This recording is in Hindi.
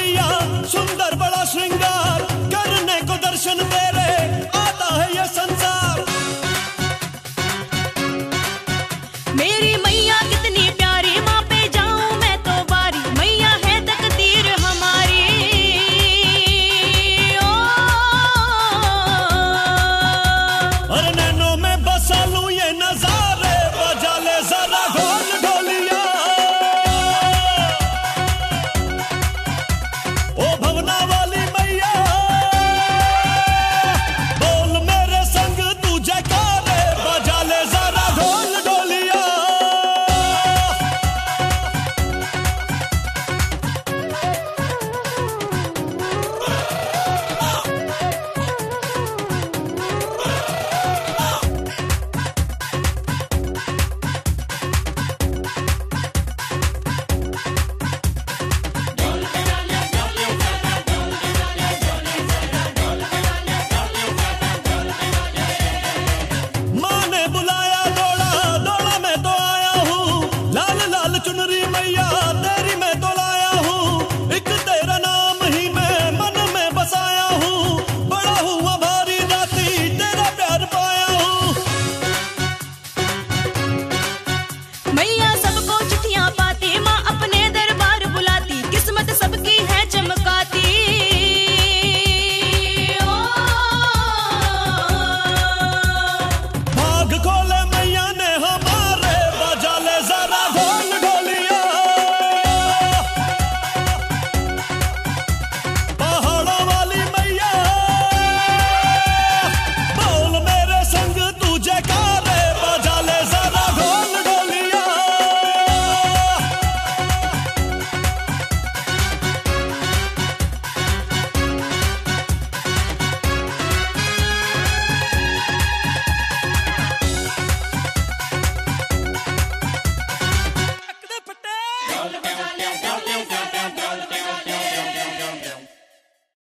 मैया सुंदर बड़ा श्रृंगार करने को दर्शन तेरे आता है ये संसार। मेरी